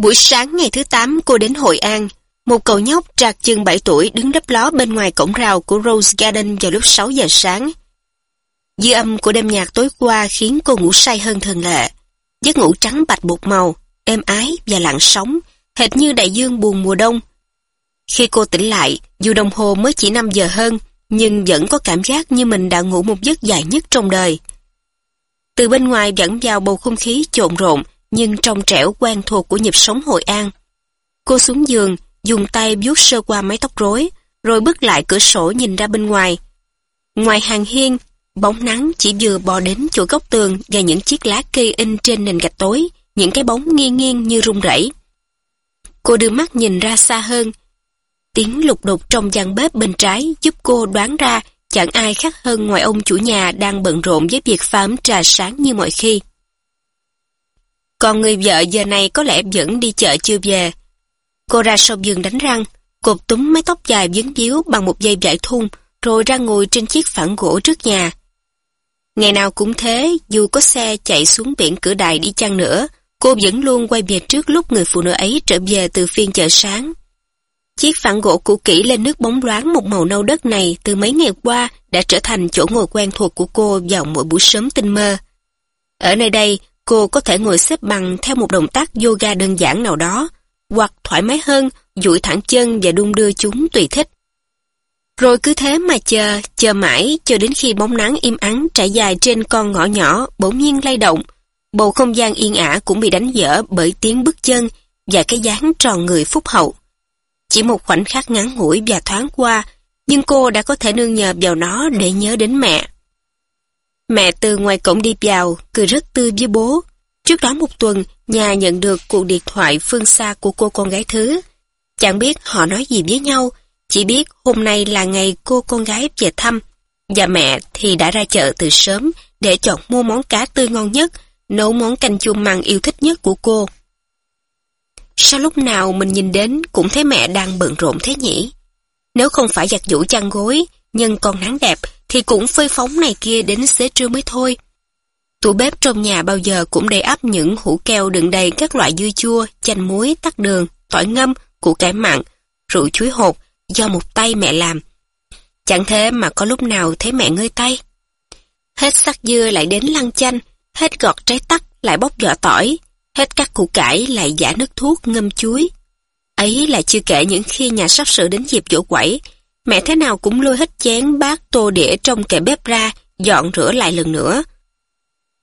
Buổi sáng ngày thứ 8 cô đến Hội An. Một cậu nhóc trạc chừng 7 tuổi đứng đắp ló bên ngoài cổng rào của Rose Garden vào lúc 6 giờ sáng. Dư âm của đêm nhạc tối qua khiến cô ngủ say hơn thường lệ. Giấc ngủ trắng bạch bột màu, êm ái và lặng sóng, hệt như đại dương buồn mùa đông. Khi cô tỉnh lại, dù đồng hồ mới chỉ 5 giờ hơn, nhưng vẫn có cảm giác như mình đã ngủ một giấc dài nhất trong đời. Từ bên ngoài dẫn vào bầu không khí trộn rộn, nhưng trong trẻo quen thuộc của nhịp sống Hội An. Cô xuống giường, dùng tay vuốt sơ qua mái tóc rối, rồi bước lại cửa sổ nhìn ra bên ngoài. Ngoài hàng hiên, bóng nắng chỉ vừa bò đến chỗ góc tường và những chiếc lá cây in trên nền gạch tối, những cái bóng nghiêng nghiêng như rung rẩy. Cô đưa mắt nhìn ra xa hơn. Tiếng lục đục trong gian bếp bên trái giúp cô đoán ra chẳng ai khác hơn ngoài ông chủ nhà đang bận rộn với việc pha ấm trà sáng như mọi khi. Còn người vợ giờ này có lẽ vẫn đi chợ chưa về. Cô ra sau giường đánh răng, cột túm mái tóc dài vướng víu bằng một dây vải thun, rồi ra ngồi trên chiếc phản gỗ trước nhà. Ngày nào cũng thế, dù có xe chạy xuống biển cửa đài đi chăng nữa, cô vẫn luôn quay về trước lúc người phụ nữ ấy trở về từ phiên chợ sáng. Chiếc phản gỗ cũ kỹ lên nước bóng loáng một màu nâu đất này từ mấy ngày qua đã trở thành chỗ ngồi quen thuộc của cô vào mỗi buổi sớm tinh mơ. Ở nơi đây, cô có thể ngồi xếp bằng theo một động tác yoga đơn giản nào đó, hoặc thoải mái hơn, duỗi thẳng chân và đung đưa chúng tùy thích. Rồi cứ thế mà chờ, chờ mãi cho đến khi bóng nắng im ắng trải dài trên con ngõ nhỏ bỗng nhiên lay động. Bầu không gian yên ả cũng bị đánh dở bởi tiếng bước chân và cái dáng tròn người phúc hậu. Chỉ một khoảnh khắc ngắn ngủi và thoáng qua, nhưng cô đã có thể nương nhờ vào nó để nhớ đến mẹ. Mẹ từ ngoài cổng đi vào, cười rất tươi với bố. Trước đó một tuần, nhà nhận được cuộc điện thoại phương xa của cô con gái thứ. Chẳng biết họ nói gì với nhau, chỉ biết hôm nay là ngày cô con gái về thăm. Và mẹ thì đã ra chợ từ sớm để chọn mua món cá tươi ngon nhất, nấu món canh chua măng yêu thích nhất của cô. Sao lúc nào mình nhìn đến cũng thấy mẹ đang bận rộn thế nhỉ? Nếu không phải giặt giũ chăn gối, nhân còn nắng đẹp, thì cũng phơi phóng này kia đến xế trưa mới thôi. Tủ bếp trong nhà bao giờ cũng đầy ắp những hũ keo đựng đầy các loại dưa chua, chanh muối, tắc đường, tỏi ngâm, củ cải mặn, rượu chuối hột do một tay mẹ làm. Chẳng thế mà có lúc nào thấy mẹ ngơi tay. Hết sắc dưa lại đến lăn chanh, hết gọt trái tắc lại bóc vỏ tỏi, hết cắt củ cải lại giả nước thuốc ngâm chuối. Ấy là chưa kể những khi nhà sắp sửa đến dịp dỗ quẩy, mẹ thế nào cũng lôi hết chén bát tô đĩa trong kệ bếp ra, dọn rửa lại lần nữa.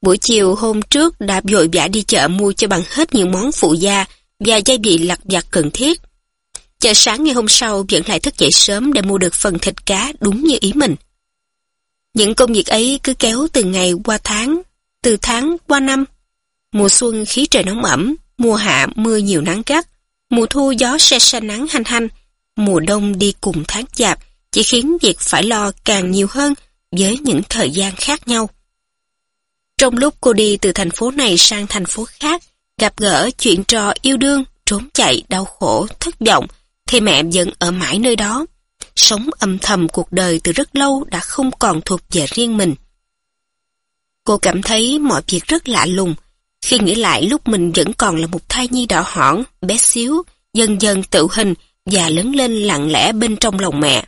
Buổi chiều hôm trước đã vội vã đi chợ mua cho bằng hết những món phụ gia và gia vị lặt vặt cần thiết. Chợ sáng ngày hôm sau vẫn lại thức dậy sớm để mua được phần thịt cá đúng như ý mình. Những công việc ấy cứ kéo từ ngày qua tháng, từ tháng qua năm. Mùa xuân khí trời nóng ẩm, mùa hạ mưa nhiều nắng gắt, mùa thu gió se se nắng hanh hanh, mùa đông đi cùng tháng chạp chỉ khiến việc phải lo càng nhiều hơn với những thời gian khác nhau. Trong lúc cô đi từ thành phố này sang thành phố khác, gặp gỡ chuyện trò yêu đương, trốn chạy, đau khổ, thất vọng, thì mẹ vẫn ở mãi nơi đó. Sống âm thầm cuộc đời từ rất lâu đã không còn thuộc về riêng mình. Cô cảm thấy mọi việc rất lạ lùng, khi nghĩ lại lúc mình vẫn còn là một thai nhi đỏ hỏn, bé xíu, dần dần tự hình và lớn lên lặng lẽ bên trong lòng mẹ.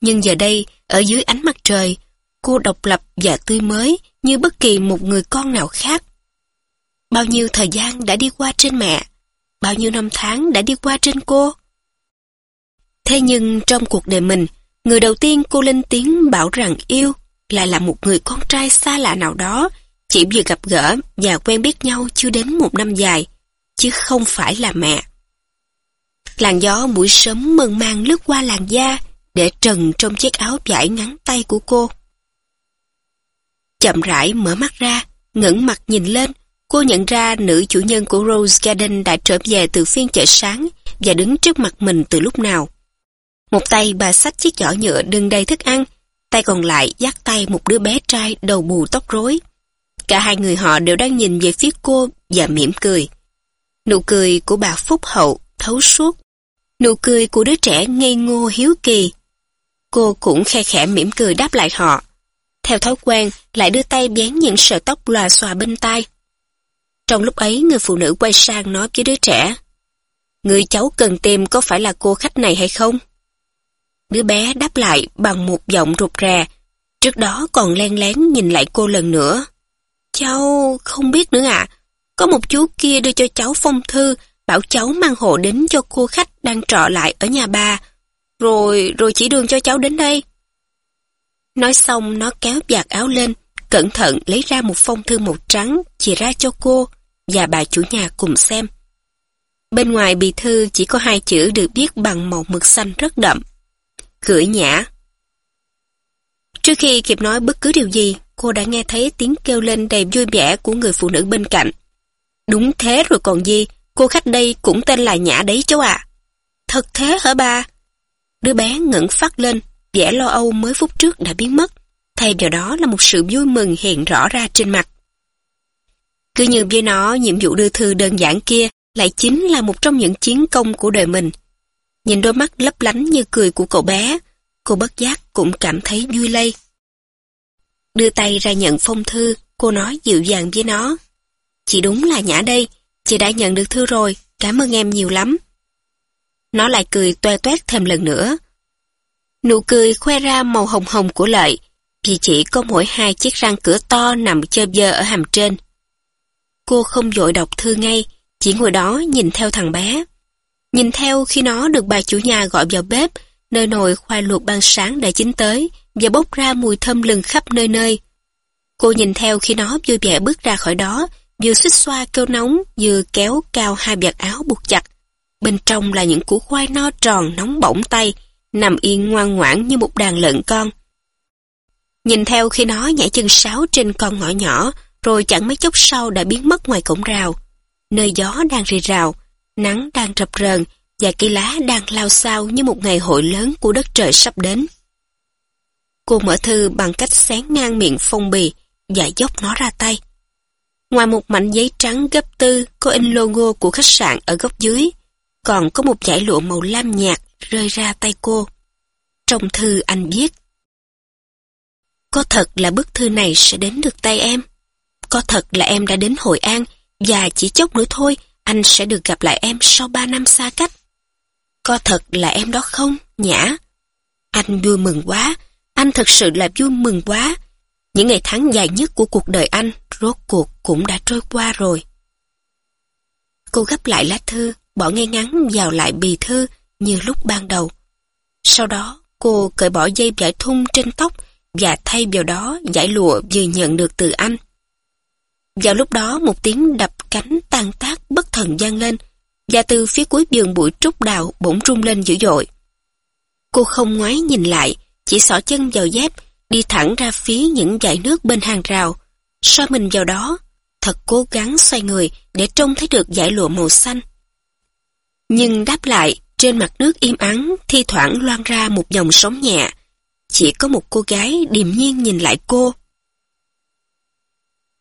Nhưng giờ đây, ở dưới ánh mặt trời, cô độc lập và tươi mới như bất kỳ một người con nào khác. Bao nhiêu thời gian đã đi qua trên mẹ, bao nhiêu năm tháng đã đi qua trên cô. Thế nhưng trong cuộc đời mình, người đầu tiên cô lên tiếng bảo rằng yêu lại là một người con trai xa lạ nào đó, chỉ vừa gặp gỡ và quen biết nhau chưa đến một năm dài, chứ không phải là mẹ. Làn gió buổi sớm mơn mang lướt qua làn da, để trần trong chiếc áo vải ngắn tay của cô. Chậm rãi mở mắt ra, ngẩng mặt nhìn lên, cô nhận ra nữ chủ nhân của Rose Garden đã trở về từ phiên chợ sáng và đứng trước mặt mình từ lúc nào. Một tay bà xách chiếc giỏ nhựa đựng đầy thức ăn, tay còn lại dắt tay một đứa bé trai đầu bù tóc rối. Cả hai người họ đều đang nhìn về phía cô và mỉm cười. Nụ cười của bà Phúc Hậu thấu suốt. Nụ cười của đứa trẻ ngây ngô hiếu kỳ. Cô cũng khe khẽ mỉm cười đáp lại họ. Theo thói quen, lại đưa tay bén những sợi tóc lòa xòa bên tai. Trong lúc ấy, người phụ nữ quay sang nói với đứa trẻ. Người cháu cần tìm có phải là cô khách này hay không? Đứa bé đáp lại bằng một giọng rụt rè, trước đó còn len lén nhìn lại cô lần nữa. Cháu không biết nữa ạ. Có một chú kia đưa cho cháu phong thư, bảo cháu mang hộ đến cho cô khách đang trọ lại ở nhà bà. Rồi, rồi chỉ đường cho cháu đến đây. Nói xong nó kéo giặt áo lên, cẩn thận lấy ra một phong thư màu trắng, chỉ ra cho cô và bà chủ nhà cùng xem. Bên ngoài bì thư chỉ có hai chữ được viết bằng màu mực xanh rất đậm. Gửi nhã. Trước khi kịp nói bất cứ điều gì, cô đã nghe thấy tiếng kêu lên đầy vui vẻ của người phụ nữ bên cạnh. Đúng thế rồi còn gì, cô khách đây cũng tên là Nhã đấy cháu ạ. Thật thế hả ba? Đứa bé ngẩng phát lên, vẻ lo âu mới phút trước đã biến mất. Thay vào đó là một sự vui mừng hiện rõ ra trên mặt. Cứ như với nó, nhiệm vụ đưa thư đơn giản kia lại chính là một trong những chiến công của đời mình. Nhìn đôi mắt lấp lánh như cười của cậu bé, cô bất giác cũng cảm thấy vui lây. Đưa tay ra nhận phong thư, cô nói dịu dàng với nó. Chị đúng là Nhã đây, chị đã nhận được thư rồi, cảm ơn em nhiều lắm. Nó lại cười toe toét thêm lần nữa. Nụ cười khoe ra màu hồng hồng của lợi, vì chỉ có mỗi hai chiếc răng cửa to nằm chơ dơ ở hàm trên. Cô không vội đọc thư ngay, chỉ ngồi đó nhìn theo thằng bé. Nhìn theo khi nó được bà chủ nhà gọi vào bếp, nơi nồi khoai luộc ban sáng đã chín tới và bốc ra mùi thơm lừng khắp nơi nơi. Cô nhìn theo khi nó vui vẻ bước ra khỏi đó, vừa xích xoa kêu nóng, vừa kéo cao hai vạt áo buộc chặt. Bên trong là những củ khoai no tròn nóng bỏng tay, nằm yên ngoan ngoãn như một đàn lợn con. Nhìn theo khi nó nhảy chân sáo trên con ngõ nhỏ, rồi chẳng mấy chốc sau đã biến mất ngoài cổng rào. Nơi gió đang rì rào, nắng đang rập rờn và cây lá đang lao xao như một ngày hội lớn của đất trời sắp đến. Cô mở thư bằng cách xén ngang miệng phong bì và dốc nó ra tay. Ngoài một mảnh giấy trắng gấp tư có in logo của khách sạn ở góc dưới, còn có một dải lụa màu lam nhạt rơi ra tay cô. Trong thư anh viết Có thật là bức thư này sẽ đến được tay em? Có thật là em đã đến Hội An và chỉ chốc nữa thôi anh sẽ được gặp lại em sau ba năm xa cách? Có thật là em đó không, Nhã? Anh vui mừng quá, anh thật sự là vui mừng quá. Những ngày tháng dài nhất của cuộc đời anh rốt cuộc cũng đã trôi qua rồi. Cô gấp lại lá thư, bỏ ngay ngắn vào lại bì thư như lúc ban đầu. Sau đó, cô cởi bỏ dây vải thun trên tóc và thay vào đó giải lụa vừa nhận được từ anh. Vào lúc đó một tiếng đập cánh tan tác bất thần gian lên và từ phía cuối giường bụi trúc đào bỗng rung lên dữ dội. Cô không ngoái nhìn lại, chỉ xỏ chân vào dép, đi thẳng ra phía những dải nước bên hàng rào, soi mình vào đó, thật cố gắng xoay người để trông thấy được dải lụa màu xanh. Nhưng đáp lại, trên mặt nước im ắng, thi thoảng loan ra một dòng sóng nhẹ. Chỉ có một cô gái điềm nhiên nhìn lại cô.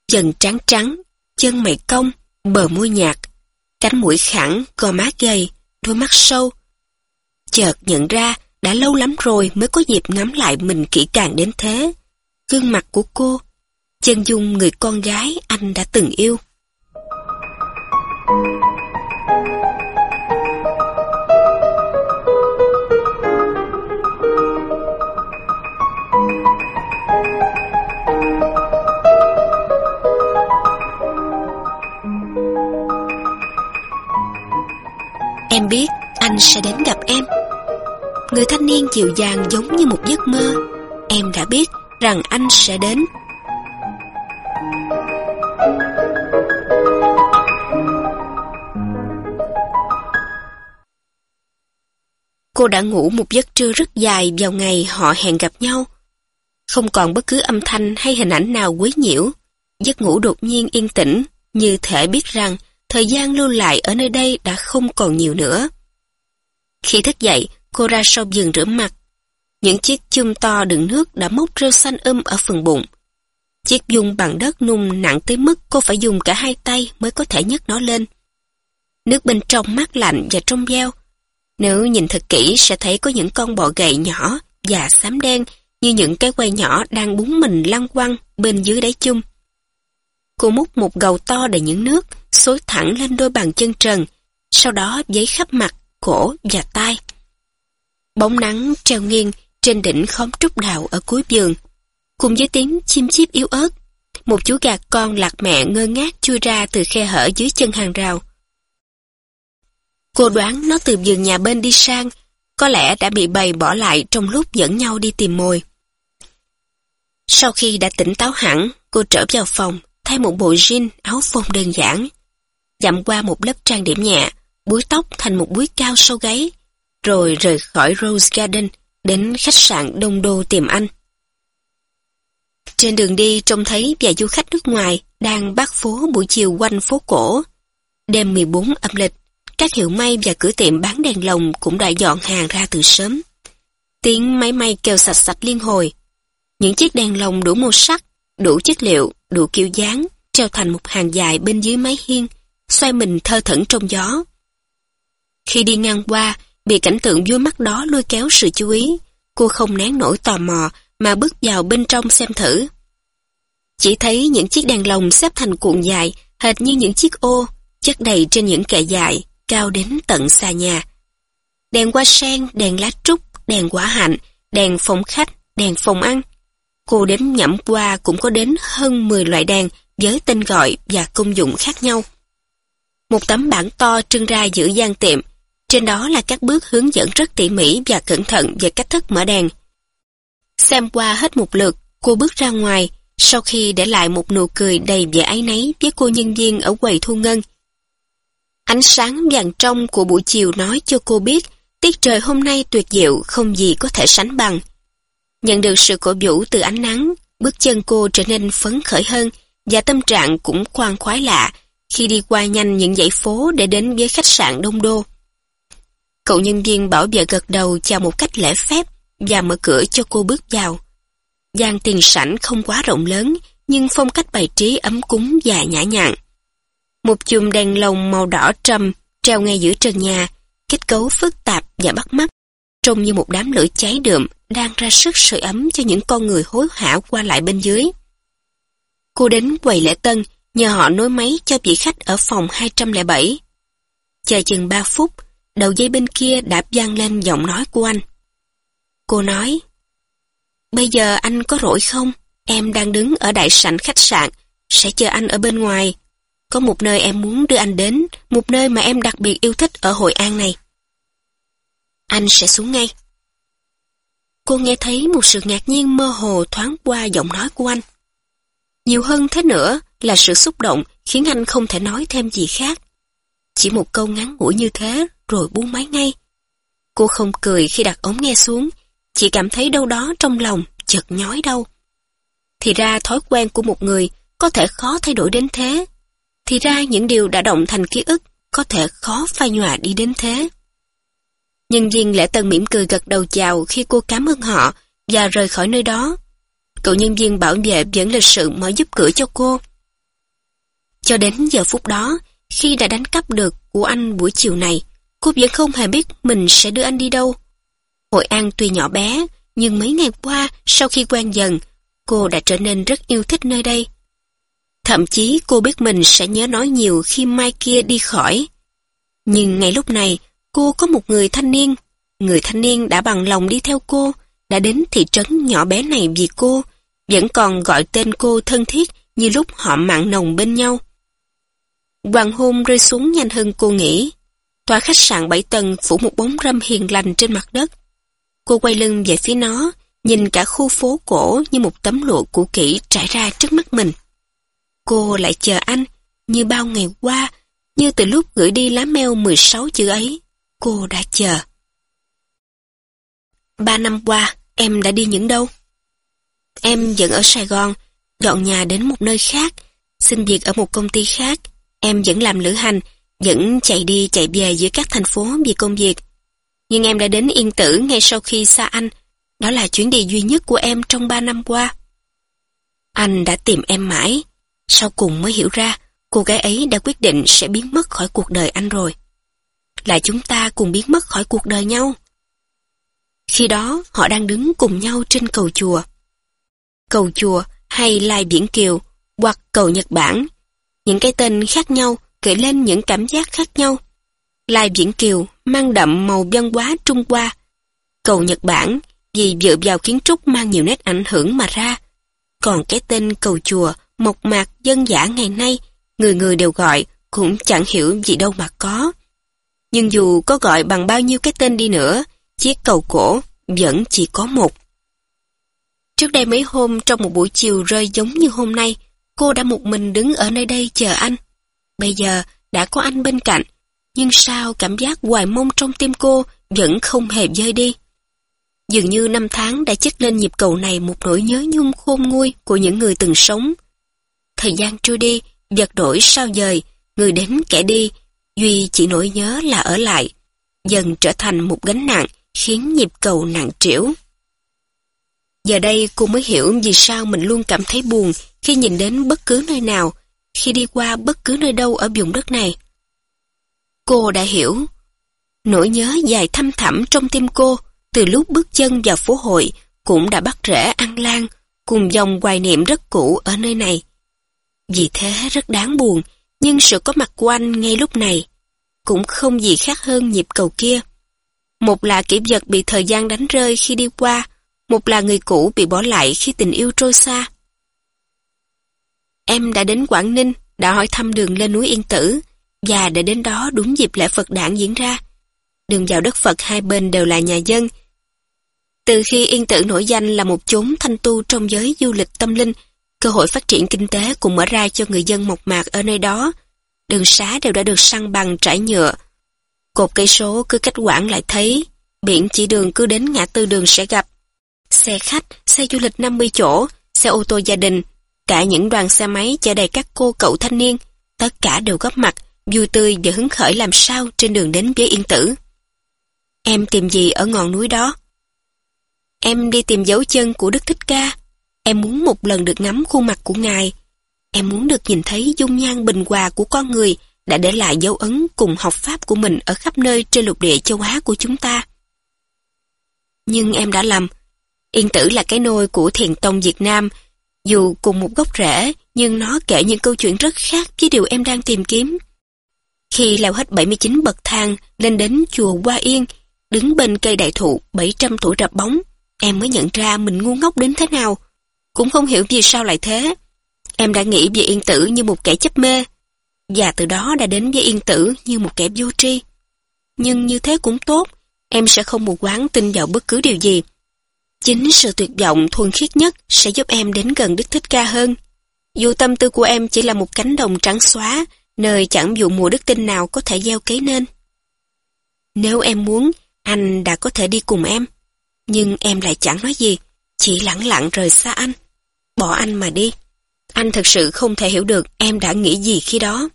Dần trắng trắng, chân mày cong, bờ môi nhạt, cánh mũi khẳng, gò má gầy, đôi mắt sâu. Chợt nhận ra, đã lâu lắm rồi mới có dịp ngắm lại mình kỹ càng đến thế. Gương mặt của cô, chân dung người con gái anh đã từng yêu. Em biết anh sẽ đến gặp em. Người thanh niên dịu dàng giống như một giấc mơ. Em đã biết rằng anh sẽ đến. Cô đã ngủ một giấc trưa rất dài vào ngày họ hẹn gặp nhau. Không còn bất cứ âm thanh hay hình ảnh nào quấy nhiễu. Giấc ngủ đột nhiên yên tĩnh, như thể biết rằng thời gian lưu lại ở nơi đây đã không còn nhiều nữa. Khi thức dậy, cô ra sau giường rửa mặt. Những chiếc chum to đựng nước đã mốc rêu xanh âm ở phần bụng. Chiếc dung bằng đất nung nặng tới mức cô phải dùng cả hai tay mới có thể nhấc nó lên. Nước bên trong mát lạnh và trong veo. Nếu nhìn thật kỹ sẽ thấy có những con bọ gậy nhỏ và xám đen như những cái quay nhỏ đang búng mình lăn quăng bên dưới đáy chung. Cô múc một gầu to đầy những nước xối thẳng lên đôi bàn chân trần, sau đó giấy khắp mặt, cổ và tai. Bóng nắng treo nghiêng trên đỉnh khóm trúc đào ở cuối giường. Cùng với tiếng chim chíp yếu ớt, một chú gà con lạc mẹ ngơ ngác chui ra từ khe hở dưới chân hàng rào. Cô đoán nó từ vườn nhà bên đi sang, có lẽ đã bị bầy bỏ lại trong lúc dẫn nhau đi tìm mồi. Sau khi đã tỉnh táo hẳn, cô trở vào phòng, thay một bộ jean, áo phông đơn giản. Dặm qua một lớp trang điểm nhẹ, búi tóc thành một búi cao sâu gáy, rồi rời khỏi Rose Garden đến khách sạn Đông Đô tìm anh. Trên đường đi trông thấy vài du khách nước ngoài đang bắt phố buổi chiều quanh phố cổ. Đêm 14 âm lịch, các hiệu may và cửa tiệm bán đèn lồng cũng đã dọn hàng ra từ sớm. Tiếng máy may kêu sạch sạch liên hồi. Những chiếc đèn lồng đủ màu sắc, đủ chất liệu, đủ kiểu dáng, treo thành một hàng dài bên dưới mái hiên, xoay mình thơ thẩn trong gió. Khi đi ngang qua, bị cảnh tượng vui mắt đó lôi kéo sự chú ý, cô không nén nổi tò mò mà bước vào bên trong xem thử. Chỉ thấy những chiếc đèn lồng xếp thành cuộn dài, hệt như những chiếc ô, chất đầy trên những kệ dài, cao đến tận xa nhà. Đèn hoa sen, đèn lá trúc, đèn quả hạnh, đèn phòng khách, đèn phòng ăn. Cô đếm nhẩm qua cũng có đến hơn 10 loại đèn với tên gọi và công dụng khác nhau. Một tấm bảng to trưng ra giữa gian tiệm, trên đó là các bước hướng dẫn rất tỉ mỉ và cẩn thận về cách thức mở đèn. Xem qua hết một lượt, cô bước ra ngoài, sau khi để lại một nụ cười đầy vẻ áy náy với cô nhân viên ở quầy thu ngân. Ánh sáng vàng trong của buổi chiều nói cho cô biết tiết trời hôm nay tuyệt diệu không gì có thể sánh bằng. Nhận được sự cổ vũ từ ánh nắng, bước chân cô trở nên phấn khởi hơn và tâm trạng cũng khoan khoái lạ khi đi qua nhanh những dãy phố để đến với khách sạn Đông Đô. Cậu nhân viên bảo vệ gật đầu chào một cách lễ phép và mở cửa cho cô bước vào. gian tiền sảnh không quá rộng lớn, nhưng phong cách bày trí ấm cúng và nhã nhặn. Một chùm đèn lồng màu đỏ trầm treo ngay giữa trần nhà, kết cấu phức tạp và bắt mắt, trông như một đám lửa cháy đượm đang ra sức sưởi ấm cho những con người hối hả qua lại bên dưới. Cô đến quầy lễ tân, nhờ họ nối máy cho vị khách ở phòng 207. Chờ chừng 3 phút, đầu dây bên kia đạp vang lên giọng nói của anh. Cô nói, Bây giờ anh có rỗi không? Em đang đứng ở đại sảnh khách sạn, sẽ chờ anh ở bên ngoài. Có một nơi em muốn đưa anh đến, một nơi mà em đặc biệt yêu thích ở Hội An này. Anh sẽ xuống ngay. Cô nghe thấy một sự ngạc nhiên mơ hồ thoáng qua giọng nói của anh. Nhiều hơn thế nữa là sự xúc động khiến anh không thể nói thêm gì khác. Chỉ một câu ngắn ngủi như thế rồi buông máy ngay. Cô không cười khi đặt ống nghe xuống, chỉ cảm thấy đâu đó trong lòng chợt nhói đau. Thì ra thói quen của một người có thể khó thay đổi đến thế. Thì ra những điều đã động thành ký ức có thể khó phai nhòa đi đến thế. Nhân viên lễ tân mỉm cười gật đầu chào khi cô cảm ơn họ và rời khỏi nơi đó. Cậu nhân viên bảo vệ vẫn lịch sự mở giúp cửa cho cô. Cho đến giờ phút đó, khi đã đánh cắp được của anh buổi chiều này, cô vẫn không hề biết mình sẽ đưa anh đi đâu. Hội An tuy nhỏ bé, nhưng mấy ngày qua, sau khi quen dần, cô đã trở nên rất yêu thích nơi đây. Thậm chí cô biết mình sẽ nhớ nói nhiều khi mai kia đi khỏi. Nhưng ngay lúc này, cô có một người thanh niên. Người thanh niên đã bằng lòng đi theo cô, đã đến thị trấn nhỏ bé này vì cô, vẫn còn gọi tên cô thân thiết như lúc họ mặn nồng bên nhau. Hoàng hôn rơi xuống nhanh hơn cô nghĩ. Tòa khách sạn bảy tầng phủ một bóng râm hiền lành trên mặt đất. Cô quay lưng về phía nó, nhìn cả khu phố cổ như một tấm lụa cũ kỹ trải ra trước mắt mình. Cô lại chờ anh, như bao ngày qua, như từ lúc gửi đi lá mail 16 chữ ấy, cô đã chờ. Ba năm qua, em đã đi những đâu? Em vẫn ở Sài Gòn, dọn nhà đến một nơi khác, xin việc ở một công ty khác. Em vẫn làm lữ hành, vẫn chạy đi chạy về giữa các thành phố vì công việc. Nhưng em đã đến Yên Tử ngay sau khi xa anh. Đó là chuyến đi duy nhất của em trong ba năm qua. Anh đã tìm em mãi. Sau cùng mới hiểu ra, cô gái ấy đã quyết định sẽ biến mất khỏi cuộc đời anh rồi. Là chúng ta cùng biến mất khỏi cuộc đời nhau. Khi đó, họ đang đứng cùng nhau trên cầu chùa. Cầu chùa hay Lai Biển Kiều hoặc cầu Nhật Bản. Những cái tên khác nhau gợi lên những cảm giác khác nhau. Lai Viễn Kiều mang đậm màu văn hóa Trung Hoa. Cầu Nhật Bản vì dựa vào kiến trúc mang nhiều nét ảnh hưởng mà ra. Còn cái tên cầu chùa mộc mạc dân giả ngày nay, người người đều gọi, cũng chẳng hiểu gì đâu mà có. Nhưng dù có gọi bằng bao nhiêu cái tên đi nữa, chiếc cầu cổ vẫn chỉ có một. Trước đây mấy hôm trong một buổi chiều rơi giống như hôm nay, cô đã một mình đứng ở nơi đây chờ anh. Bây giờ đã có anh bên cạnh, nhưng sao cảm giác hoài mong trong tim cô vẫn không hề rơi đi. Dường như năm tháng đã chất lên nhịp cầu này một nỗi nhớ nhung khôn nguôi của những người từng sống. Thời gian trôi đi, vật đổi sao dời, người đến kẻ đi, Duy chỉ nỗi nhớ là ở lại, dần trở thành một gánh nặng, khiến nhịp cầu nặng trĩu. Giờ đây cô mới hiểu vì sao mình luôn cảm thấy buồn khi nhìn đến bất cứ nơi nào, khi đi qua bất cứ nơi đâu ở vùng đất này. Cô đã hiểu. Nỗi nhớ dài thăm thẳm trong tim cô, từ lúc bước chân vào phố hội, cũng đã bắt rễ ăn lan, cùng dòng hoài niệm rất cũ ở nơi này. Vì thế rất đáng buồn, nhưng sự có mặt của anh ngay lúc này cũng không gì khác hơn nhịp cầu kia. Một là kỷ vật bị thời gian đánh rơi khi đi qua, một là người cũ bị bỏ lại khi tình yêu trôi xa. Em đã đến Quảng Ninh, đã hỏi thăm đường lên núi Yên Tử, và đã đến đó đúng dịp lễ Phật đản diễn ra. Đường vào đất Phật hai bên đều là nhà dân. Từ khi Yên Tử nổi danh là một chốn thanh tu trong giới du lịch tâm linh, cơ hội phát triển kinh tế cũng mở ra cho người dân mộc mạc ở nơi đó. Đường xá đều đã được săn bằng trải nhựa. Cột cây số cứ cách quảng lại thấy, biển chỉ đường cứ đến ngã tư đường sẽ gặp. Xe khách, xe du lịch 50 chỗ, xe ô tô gia đình, cả những đoàn xe máy chở đầy các cô cậu thanh niên, tất cả đều góp mặt, vui tươi và hứng khởi làm sao trên đường đến với Yên Tử. Em tìm gì ở ngọn núi đó? Em đi tìm dấu chân của Đức Thích Ca. Em muốn một lần được ngắm khuôn mặt của Ngài. Em muốn được nhìn thấy dung nhan bình hòa của con người đã để lại dấu ấn cùng học pháp của mình ở khắp nơi trên lục địa châu Á của chúng ta. Nhưng em đã lầm. Yên Tử là cái nôi của thiền tông Việt Nam. Dù cùng một gốc rễ, nhưng nó kể những câu chuyện rất khác với điều em đang tìm kiếm. Khi leo hết 79 bậc thang lên đến chùa Hoa Yên, đứng bên cây đại thụ 700 tuổi rập bóng, em mới nhận ra mình ngu ngốc đến thế nào. Cũng không hiểu vì sao lại thế. Em đã nghĩ về Yên Tử như một kẻ chấp mê, và từ đó đã đến với Yên Tử như một kẻ vô tri. Nhưng như thế cũng tốt, em sẽ không mù quáng tin vào bất cứ điều gì. Chính sự tuyệt vọng thuần khiết nhất sẽ giúp em đến gần Đức Thích Ca hơn. Dù tâm tư của em chỉ là một cánh đồng trắng xóa, nơi chẳng vụ mùa đức tin nào có thể gieo cấy nên. Nếu em muốn, anh đã có thể đi cùng em. Nhưng em lại chẳng nói gì, chỉ lặng lặng rời xa anh. Bỏ anh mà đi. Anh thật sự không thể hiểu được em đã nghĩ gì khi đó.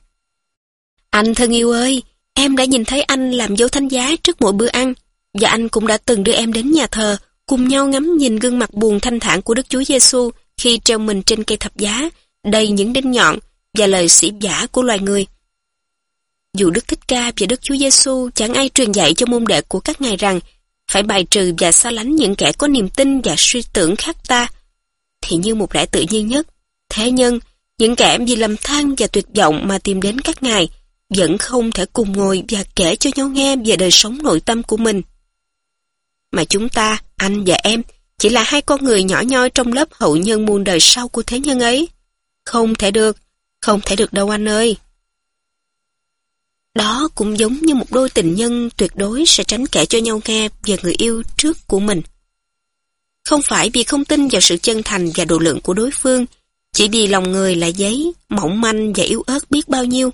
Anh thân yêu ơi, em đã nhìn thấy anh làm dấu thánh giá trước mỗi bữa ăn, và anh cũng đã từng đưa em đến nhà thờ, cùng nhau ngắm nhìn gương mặt buồn thanh thản của Đức Chúa Giêsu khi treo mình trên cây thập giá, đầy những đinh nhọn và lời sĩ giả của loài người. Dù Đức Thích Ca và Đức Chúa Giêsu chẳng ai truyền dạy cho môn đệ của các ngài rằng phải bài trừ và xa lánh những kẻ có niềm tin và suy tưởng khác ta, thì như một lẽ tự nhiên nhất, thế nhân, những kẻ vì lầm than và tuyệt vọng mà tìm đến các ngài, vẫn không thể cùng ngồi và kể cho nhau nghe về đời sống nội tâm của mình. Mà chúng ta, anh và em, chỉ là hai con người nhỏ nhoi trong lớp hậu nhân muôn đời sau của thế nhân ấy. Không thể được, không thể được đâu anh ơi. Đó cũng giống như một đôi tình nhân tuyệt đối sẽ tránh kể cho nhau nghe về người yêu trước của mình. Không phải vì không tin vào sự chân thành và độ lượng của đối phương, chỉ vì lòng người là giấy, mỏng manh và yếu ớt biết bao nhiêu.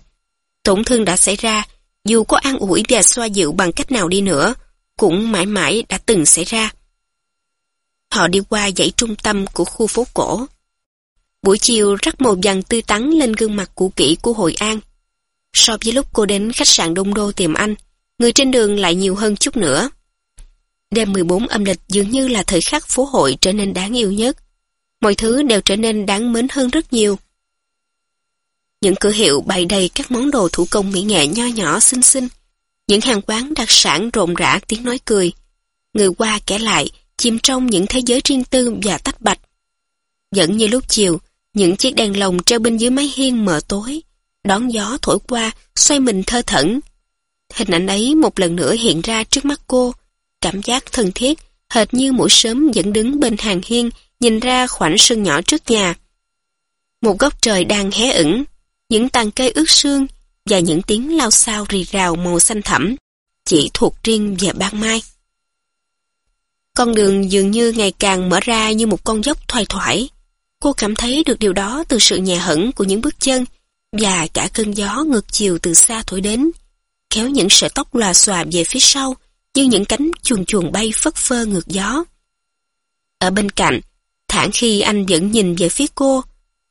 Tổn thương đã xảy ra, dù có an ủi và xoa dịu bằng cách nào đi nữa, cũng mãi mãi đã từng xảy ra. Họ đi qua dãy trung tâm của khu phố cổ. Buổi chiều rắc màu vàng tươi tắn lên gương mặt cũ kỹ của Hội An. So với lúc cô đến khách sạn Đông Đô tìm anh, người trên đường lại nhiều hơn chút nữa. Đêm 14 âm lịch dường như là thời khắc phố hội trở nên đáng yêu nhất. Mọi thứ đều trở nên đáng mến hơn rất nhiều. Những cửa hiệu bày đầy các món đồ thủ công mỹ nghệ nho nhỏ xinh xinh. Những hàng quán đặc sản rộn rã tiếng nói cười. Người qua kẻ lại, chìm trong những thế giới riêng tư và tách bạch. Vẫn như lúc chiều, những chiếc đèn lồng treo bên dưới mái hiên mờ tối, đón gió thổi qua, xoay mình thơ thẩn. Hình ảnh ấy một lần nữa hiện ra trước mắt cô, cảm giác thân thiết, hệt như mỗi sớm vẫn đứng bên hàng hiên, nhìn ra khoảnh sân nhỏ trước nhà. Một góc trời đang hé ửng, những tàn cây ướt sương và những tiếng lao sao rì rào màu xanh thẳm, chỉ thuộc riêng về ban mai. Con đường dường như ngày càng mở ra như một con dốc thoai thoải. Cô cảm thấy được điều đó từ sự nhẹ hẳn của những bước chân và cả cơn gió ngược chiều từ xa thổi đến, kéo những sợi tóc lòa xòa về phía sau như những cánh chuồn chuồn bay phất phơ ngược gió. Ở bên cạnh, thản khi anh vẫn nhìn về phía cô,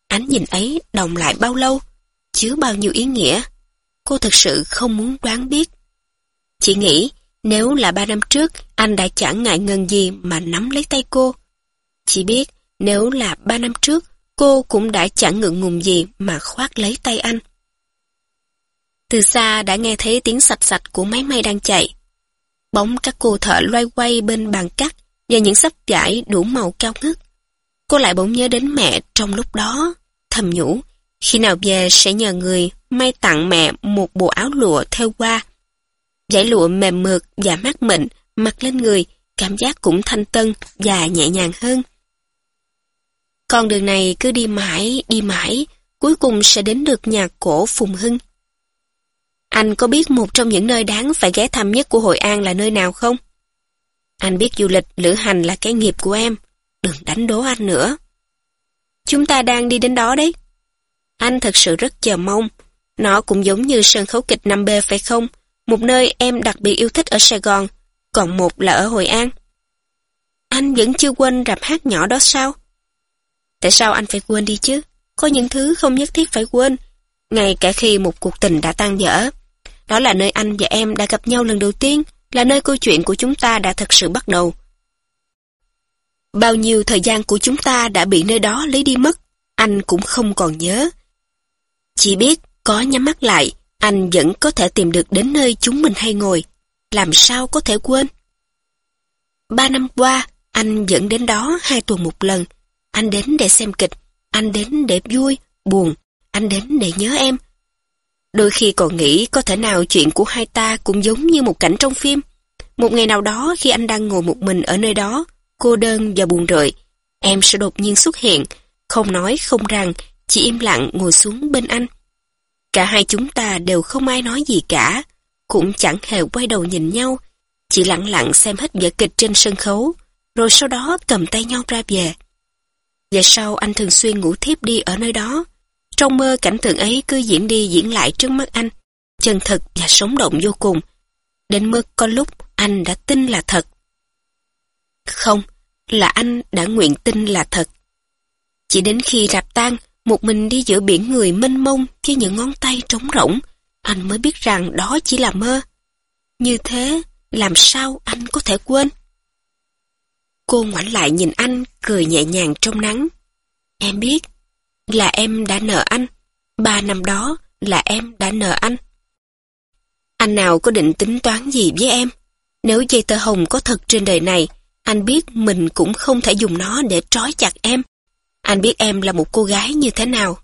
ánh nhìn ấy đồng lại bao lâu, chứa bao nhiêu ý nghĩa. Cô thật sự không muốn đoán biết. Chỉ nghĩ nếu là ba năm trước, anh đã chẳng ngại ngần gì mà nắm lấy tay cô. Chỉ biết, nếu là ba năm trước, cô cũng đã chẳng ngượng ngùng gì mà khoát lấy tay anh. Từ xa đã nghe thấy tiếng sạch sạch của máy may đang chạy. Bóng các cô thợ loay quay bên bàn cắt và những sắp vải đủ màu cao ngất. Cô lại bỗng nhớ đến mẹ trong lúc đó, thầm nhủ, khi nào về sẽ nhờ người may tặng mẹ một bộ áo lụa theo qua Giải lụa mềm mượt và mát mịn, mặc lên người, cảm giác cũng thanh tân và nhẹ nhàng hơn. Con đường này cứ đi mãi, đi mãi, cuối cùng sẽ đến được nhà cổ Phùng Hưng. Anh có biết một trong những nơi đáng phải ghé thăm nhất của Hội An là nơi nào không? Anh biết du lịch, lữ hành là cái nghiệp của em. Đừng đánh đố anh nữa. Chúng ta đang đi đến đó đấy. Anh thật sự rất chờ mong. Nó cũng giống như sân khấu kịch 5B phải không? Một nơi em đặc biệt yêu thích ở Sài Gòn, còn một là ở Hội An. Anh vẫn chưa quên rạp hát nhỏ đó sao? Tại sao anh phải quên đi chứ? Có những thứ không nhất thiết phải quên, ngay cả khi một cuộc tình đã tan vỡ. Đó là nơi anh và em đã gặp nhau lần đầu tiên, là nơi câu chuyện của chúng ta đã thật sự bắt đầu. Bao nhiêu thời gian của chúng ta đã bị nơi đó lấy đi mất, anh cũng không còn nhớ. Chỉ biết có nhắm mắt lại, anh vẫn có thể tìm được đến nơi chúng mình hay ngồi. Làm sao có thể quên? Ba năm qua, anh vẫn đến đó hai tuần một lần. Anh đến để xem kịch, anh đến để vui, buồn, anh đến để nhớ em. Đôi khi còn nghĩ có thể nào chuyện của hai ta cũng giống như một cảnh trong phim. Một ngày nào đó khi anh đang ngồi một mình ở nơi đó, cô đơn và buồn rười, em sẽ đột nhiên xuất hiện, không nói không rằng, chị im lặng ngồi xuống bên anh. Cả hai chúng ta đều không ai nói gì cả, cũng chẳng hề quay đầu nhìn nhau, chỉ lặng lặng xem hết vở kịch trên sân khấu, rồi sau đó cầm tay nhau ra về. Về sau anh thường xuyên ngủ thiếp đi ở nơi đó. Trong mơ cảnh tượng ấy cứ diễn đi diễn lại trước mắt anh, chân thực và sống động vô cùng. Đến mức có lúc anh đã tin là thật. Không, là anh đã nguyện tin là thật. Chỉ đến khi rạp tan, một mình đi giữa biển người mênh mông với những ngón tay trống rỗng, anh mới biết rằng đó chỉ là mơ. Như thế, làm sao anh có thể quên? Cô ngoảnh lại nhìn anh, cười nhẹ nhàng trong nắng. Em biết, là em đã nợ anh. Ba năm đó là em đã nợ anh. Anh nào có định tính toán gì với em? Nếu dây tơ hồng có thật trên đời này, anh biết mình cũng không thể dùng nó để trói chặt em. Anh biết em là một cô gái như thế nào.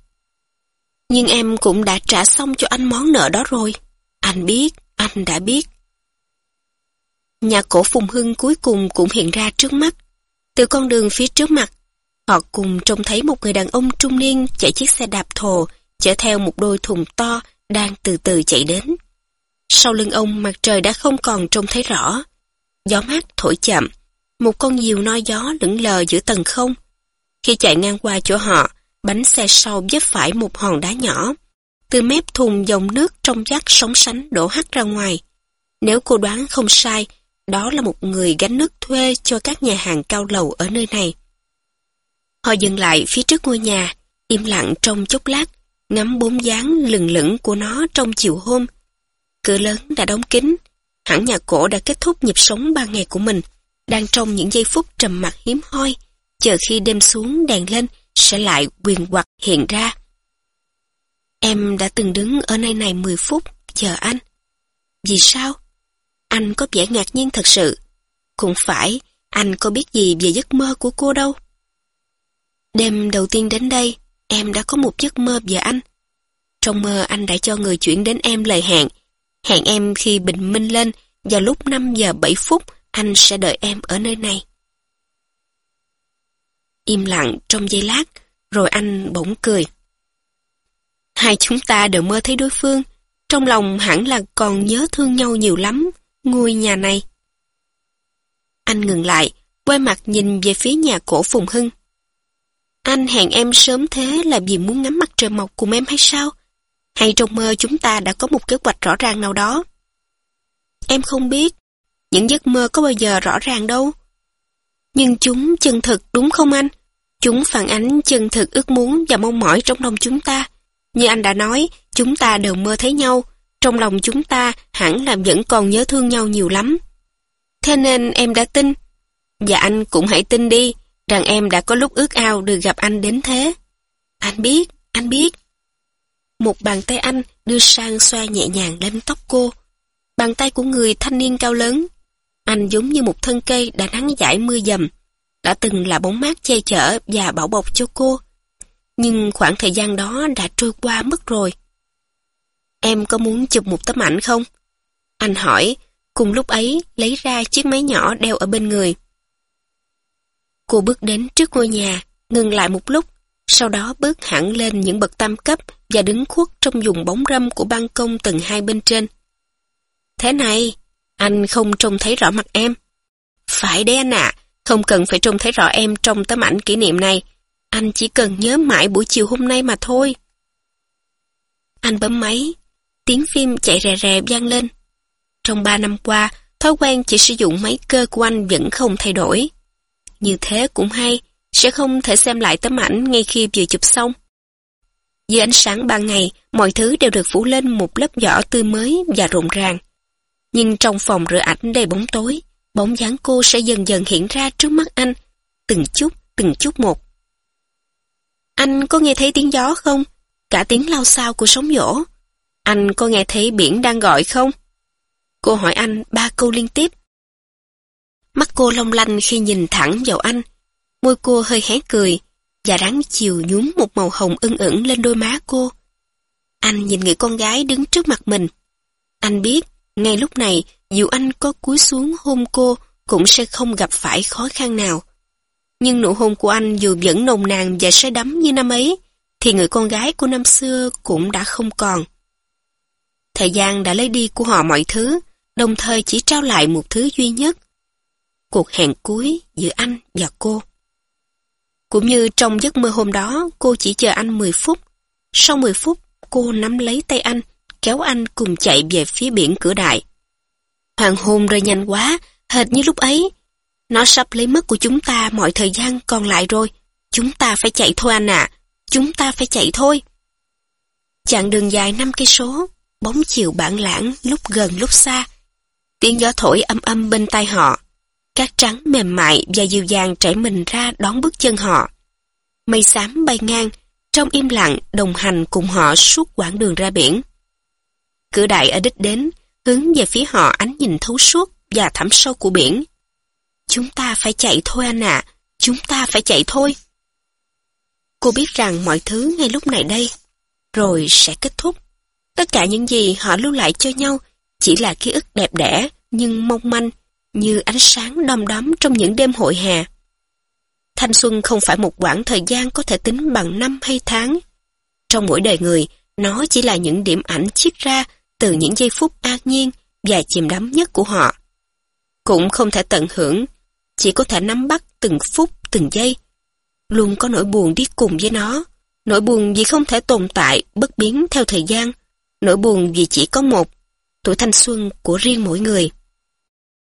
Nhưng em cũng đã trả xong cho anh món nợ đó rồi. Anh biết, anh đã biết. Nhà cổ Phùng Hưng cuối cùng cũng hiện ra trước mắt. Từ con đường phía trước mặt, họ cùng trông thấy một người đàn ông trung niên chạy chiếc xe đạp thồ, chở theo một đôi thùng to đang từ từ chạy đến. Sau lưng ông mặt trời đã không còn trông thấy rõ. Gió mát thổi chậm, một con diều noi gió lững lờ giữa tầng không. Khi chạy ngang qua chỗ họ, bánh xe sau vấp phải một hòn đá nhỏ. Từ mép thùng dòng nước trong vắt sóng sánh đổ hắt ra ngoài. Nếu cô đoán không sai, đó là một người gánh nước thuê cho các nhà hàng cao lầu ở nơi này. Họ dừng lại phía trước ngôi nhà, im lặng trong chốc lát, ngắm bốn dáng lừng lững của nó trong chiều hôm. Cửa lớn đã đóng kín, hẳn nhà cổ đã kết thúc nhịp sống ba ngày của mình, đang trong những giây phút trầm mặc hiếm hoi, chờ khi đêm xuống đèn lên sẽ lại quyền hoặc hiện ra. Em đã từng đứng ở nơi này 10 phút chờ anh. Vì sao? Anh có vẻ ngạc nhiên thật sự. Cũng phải, anh có biết gì về giấc mơ của cô đâu. Đêm đầu tiên đến đây, em đã có một giấc mơ về anh. Trong mơ anh đã cho người chuyển đến em lời hẹn. Hẹn em khi bình minh lên vào lúc 5 giờ 7 phút anh sẽ đợi em ở nơi này. Im lặng trong giây lát, rồi anh bỗng cười. Hai chúng ta đều mơ thấy đối phương, trong lòng hẳn là còn nhớ thương nhau nhiều lắm, ngôi nhà này. Anh ngừng lại, quay mặt nhìn về phía nhà cổ Phùng Hưng. Anh hẹn em sớm thế là vì muốn ngắm mặt trời mọc cùng em hay sao? Hay trong mơ chúng ta đã có một kế hoạch rõ ràng nào đó? Em không biết. Những giấc mơ có bao giờ rõ ràng đâu. Nhưng chúng chân thực đúng không anh? Chúng phản ánh chân thực ước muốn và mong mỏi trong lòng chúng ta. Như anh đã nói, chúng ta đều mơ thấy nhau. Trong lòng chúng ta hẳn là vẫn còn nhớ thương nhau nhiều lắm. Thế nên em đã tin. Và anh cũng hãy tin đi, rằng em đã có lúc ước ao được gặp anh đến thế. Anh biết, anh biết. Một bàn tay anh đưa sang xoa nhẹ nhàng lên tóc cô. Bàn tay của người thanh niên cao lớn. Anh giống như một thân cây đã nắng giải mưa dầm, đã từng là bóng mát che chở và bảo bọc cho cô. Nhưng khoảng thời gian đó đã trôi qua mất rồi. Em có muốn chụp một tấm ảnh không? Anh hỏi, cùng lúc ấy lấy ra chiếc máy nhỏ đeo ở bên người. Cô bước đến trước ngôi nhà, ngừng lại một lúc, sau đó bước hẳn lên những bậc tam cấp và đứng khuất trong vùng bóng râm của ban công tầng hai bên trên. Thế này, anh không trông thấy rõ mặt em. Phải đấy anh ạ, không cần phải trông thấy rõ em trong tấm ảnh kỷ niệm này. Anh chỉ cần nhớ mãi buổi chiều hôm nay mà thôi. Anh bấm máy, tiếng phim chạy rè rè vang lên. Trong ba năm qua, thói quen chỉ sử dụng máy cơ của anh vẫn không thay đổi. Như thế cũng hay, sẽ không thể xem lại tấm ảnh ngay khi vừa chụp xong. Dưới ánh sáng ban ngày, mọi thứ đều được phủ lên một lớp vỏ tươi mới và rộn ràng. Nhưng trong phòng rửa ảnh đầy bóng tối, bóng dáng cô sẽ dần dần hiện ra trước mắt anh, từng chút, từng chút một. Anh có nghe thấy tiếng gió không? Cả tiếng lao sao của sóng dỗ. Anh có nghe thấy biển đang gọi không? Cô hỏi anh ba câu liên tiếp. Mắt cô long lanh khi nhìn thẳng vào anh. Môi cô hơi hé cười, và ráng chiều nhúm một màu hồng ưng ửng lên đôi má cô. Anh nhìn người con gái đứng trước mặt mình. Anh biết, ngay lúc này, dù anh có cúi xuống hôn cô, cũng sẽ không gặp phải khó khăn nào. Nhưng nụ hôn của anh dù vẫn nồng nàn và say đắm như năm ấy, thì người con gái của năm xưa cũng đã không còn. Thời gian đã lấy đi của họ mọi thứ, đồng thời chỉ trao lại một thứ duy nhất. Cuộc hẹn cuối giữa anh và cô. Cũng như trong giấc mơ hôm đó, cô chỉ chờ anh 10 phút. Sau 10 phút, cô nắm lấy tay anh, kéo anh cùng chạy về phía biển cửa đại. Hoàng hôn rơi nhanh quá, hệt như lúc ấy. Nó sắp lấy mất của chúng ta mọi thời gian còn lại rồi. Chúng ta phải chạy thôi anh ạ. Chúng ta phải chạy thôi. Chặng đường dài năm cây số, bóng chiều bản lãng lúc gần lúc xa. Tiếng gió thổi âm âm bên tai họ. Cát trắng mềm mại và dịu dàng trải mình ra đón bước chân họ. Mây xám bay ngang, trong im lặng đồng hành cùng họ suốt quãng đường ra biển. Cửa đại ở đích đến, hướng về phía họ ánh nhìn thấu suốt và thẳm sâu của biển. Chúng ta phải chạy thôi anh ạ, chúng ta phải chạy thôi. Cô biết rằng mọi thứ ngay lúc này đây, rồi sẽ kết thúc. Tất cả những gì họ lưu lại cho nhau chỉ là ký ức đẹp đẽ nhưng mong manh như ánh sáng đom đóm trong những đêm hội hè. Thanh xuân không phải một quãng thời gian có thể tính bằng năm hay tháng. Trong mỗi đời người, nó chỉ là những điểm ảnh chiết ra từ những giây phút an nhiên và chìm đắm nhất của họ. Cũng không thể tận hưởng, chỉ có thể nắm bắt từng phút, từng giây. Luôn có nỗi buồn đi cùng với nó, nỗi buồn vì không thể tồn tại, bất biến theo thời gian, nỗi buồn vì chỉ có một, tuổi thanh xuân của riêng mỗi người.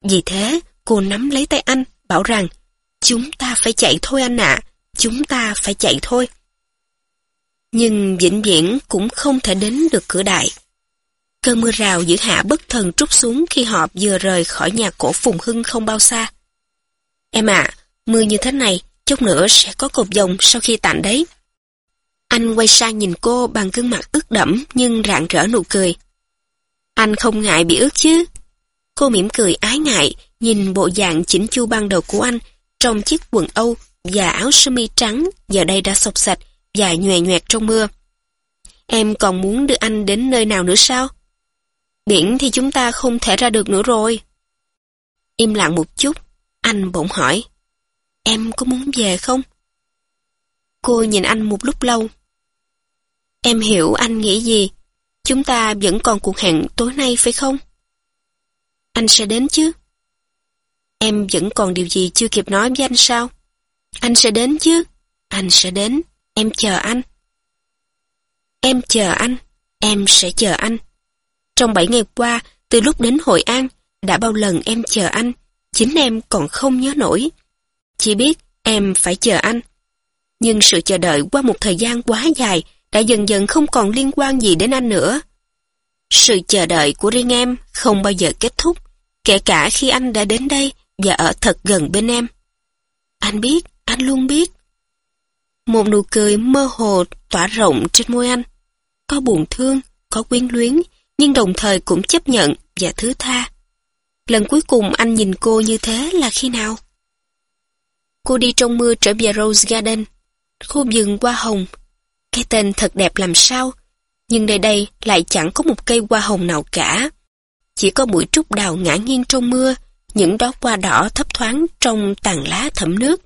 Vì thế, cô nắm lấy tay anh, bảo rằng, chúng ta phải chạy thôi anh ạ, chúng ta phải chạy thôi. Nhưng vĩnh viễn cũng không thể đến được cửa đại. Cơn mưa rào giữa hạ bất thần trút xuống khi họ vừa rời khỏi nhà cổ Phùng Hưng không bao xa. Em ạ, mưa như thế này, chút nữa sẽ có cột dòng sau khi tạnh đấy. Anh quay sang nhìn cô bằng gương mặt ướt đẫm nhưng rạng rỡ nụ cười. Anh không ngại bị ướt chứ? Cô mỉm cười ái ngại, nhìn bộ dạng chỉnh chu ban đầu của anh trong chiếc quần Âu và áo sơ mi trắng giờ đây đã sọc sạch và nhòe nhoẹt trong mưa. em còn muốn đưa anh đến nơi nào nữa sao? Biển thì chúng ta không thể ra được nữa rồi. Im lặng một chút, anh bỗng hỏi. Em có muốn về không? Cô nhìn anh một lúc lâu. Em hiểu anh nghĩ gì. Chúng ta vẫn còn cuộc hẹn tối nay phải không? Anh sẽ đến chứ? Em vẫn còn điều gì chưa kịp nói với anh sao? Anh sẽ đến chứ? Anh sẽ đến. Em chờ anh. Em chờ anh. Em sẽ chờ anh. Trong bảy ngày qua, từ lúc đến Hội An, đã bao lần em chờ anh, chính em còn không nhớ nổi. Chỉ biết em phải chờ anh. Nhưng sự chờ đợi qua một thời gian quá dài đã dần dần không còn liên quan gì đến anh nữa. Sự chờ đợi của riêng em không bao giờ kết thúc, kể cả khi anh đã đến đây và ở thật gần bên em. Anh biết, anh luôn biết. Một nụ cười mơ hồ tỏa rộng trên môi anh. Có buồn thương, có quyến luyến, nhưng đồng thời cũng chấp nhận và thứ tha. Lần cuối cùng anh nhìn cô như thế là khi nào? Cô đi trong mưa trở về Rose Garden, khu vườn hoa hồng. Cái tên thật đẹp làm sao, nhưng nơi đây lại chẳng có một cây hoa hồng nào cả. Chỉ có bụi trúc đào ngã nghiêng trong mưa, những đóa hoa đỏ thấp thoáng trong tàn lá thấm nước.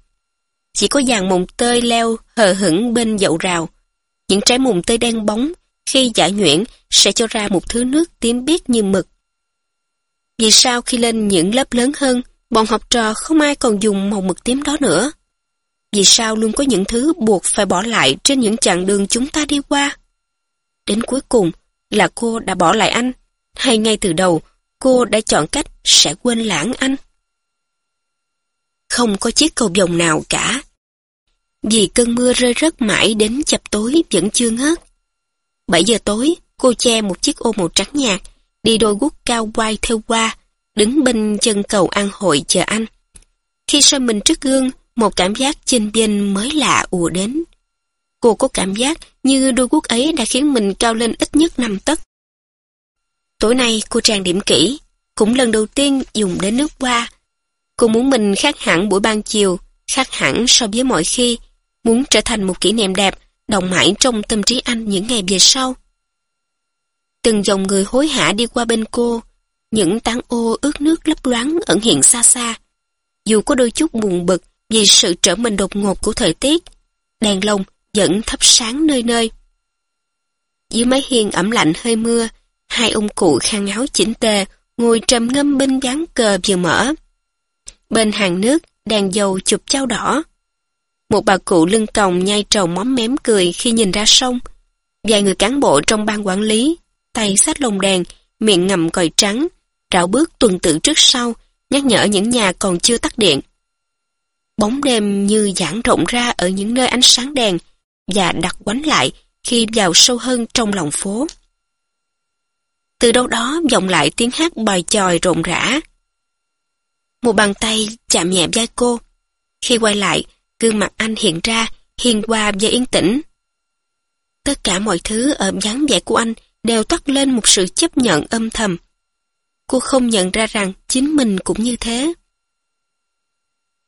Chỉ có dàn mùng tơi leo hờ hững bên dậu rào. Những trái mùng tơi đen bóng, khi giải nhuyễn sẽ cho ra một thứ nước tím biếc như mực. Vì sao khi lên những lớp lớn hơn, bọn học trò không ai còn dùng màu mực tím đó nữa? Vì sao luôn có những thứ buộc phải bỏ lại trên những chặng đường chúng ta đi qua? Đến cuối cùng là cô đã bỏ lại anh, hay ngay từ đầu cô đã chọn cách sẽ quên lãng anh? Không có chiếc cầu vồng nào cả. Vì cơn mưa rơi rất mãi đến chập tối vẫn chưa ngớt. 7 giờ tối, cô che một chiếc ô màu trắng nhạt, đi đôi guốc cao quai theo qua, đứng bên chân cầu an hội chờ anh. Khi soi mình trước gương, một cảm giác chênh bên mới lạ ùa đến. Cô có cảm giác như đôi guốc ấy đã khiến mình cao lên ít nhất 5 tấc. Tối nay cô trang điểm kỹ, cũng lần đầu tiên dùng đến nước hoa. Cô muốn mình khác hẳn buổi ban chiều, khác hẳn so với mọi khi, muốn trở thành một kỷ niệm đẹp, đồng mãi trong tâm trí anh những ngày về sau. Từng dòng người hối hả đi qua bên cô, những tán ô ướt nước lấp loáng ẩn hiện xa xa. Dù có đôi chút buồn bực vì sự trở mình đột ngột của thời tiết, đèn lồng vẫn thắp sáng nơi nơi. Dưới mái hiên ẩm lạnh hơi mưa, hai ông cụ khăn áo chỉnh tề ngồi trầm ngâm bên ván cờ vừa mở. Bên hàng nước, đèn dầu chụp trao đỏ. Một bà cụ lưng còng nhai trầu móm mém cười khi nhìn ra sông. Vài người cán bộ trong ban quản lý, tay sát lồng đèn, miệng ngậm còi trắng, rảo bước tuần tự trước sau, nhắc nhở những nhà còn chưa tắt điện. Bóng đêm như giãn rộng ra ở những nơi ánh sáng đèn và đặt quánh lại khi vào sâu hơn trong lòng phố. Từ đâu đó vọng lại tiếng hát bài chòi rộn rã. Một bàn tay chạm nhẹ vai cô. Khi quay lại, gương mặt anh hiện ra, hiền hòa và yên tĩnh. Tất cả mọi thứ ở dáng vẻ của anh đều toát lên một sự chấp nhận âm thầm. Cô không nhận ra rằng chính mình cũng như thế.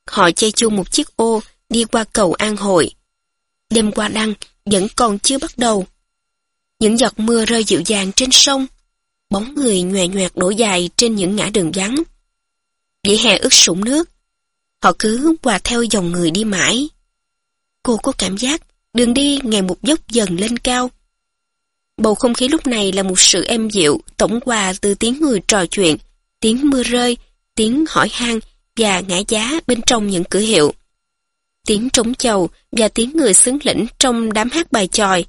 Họ chay chung một chiếc ô đi qua cầu An Hội. Đêm qua đăng vẫn còn chưa bắt đầu. Những giọt mưa rơi dịu dàng trên sông. Bóng người nhòe nhoẹt đổ dài trên những ngã đường vắng. Vỉa hè ướt sũng nước. Họ cứ hòa theo dòng người đi mãi. Cô có cảm giác đường đi ngày một dốc dần lên cao. Bầu không khí lúc này là một sự êm dịu, tổng hòa từ tiếng người trò chuyện, tiếng mưa rơi, tiếng hỏi han và ngã giá bên trong những cửa hiệu. Tiếng trống chầu và tiếng người xứng lĩnh trong đám hát bài tròi.